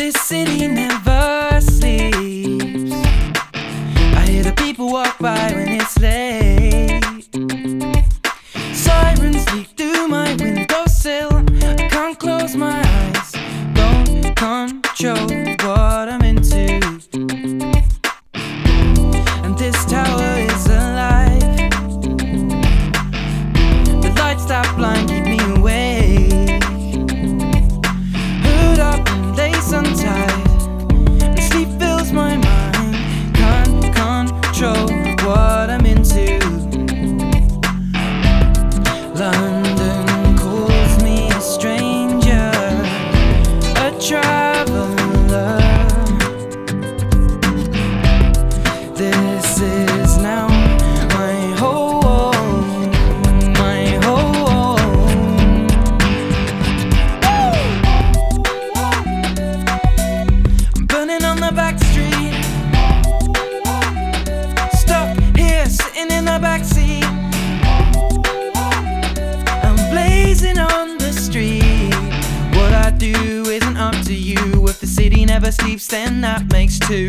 This city never sleeps. I hear the people walk by when it's late. never sleeps, then that makes two.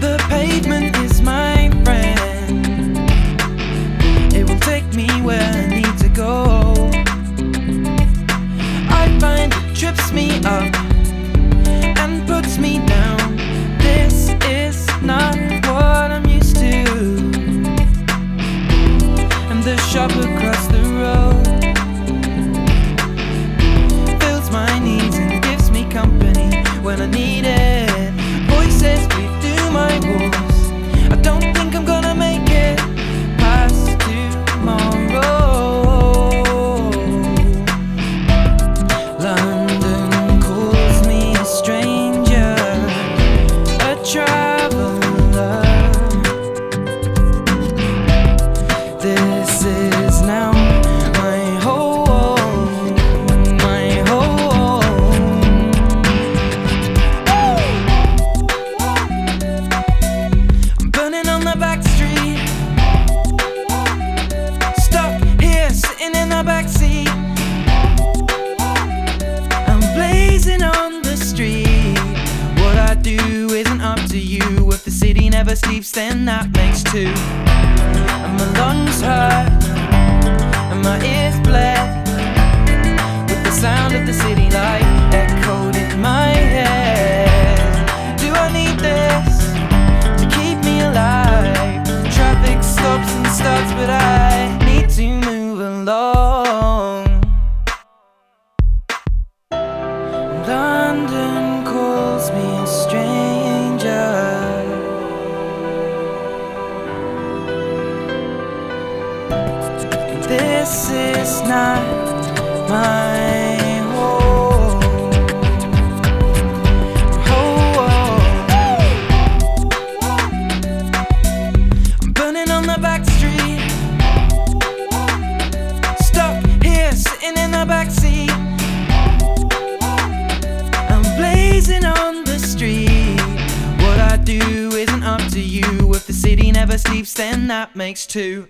The pavement is my friend. It will take me where I need to go. I find it trips me up. to you. If the city never sleeps, then that makes two. And my lungs hurt, and my ears bled. this is not my home. Oh, I'm burning on the back street, stuck here sitting in the back seat. I'm blazing on the street. What I do isn't up to you. If the city never sleeps, then that makes two.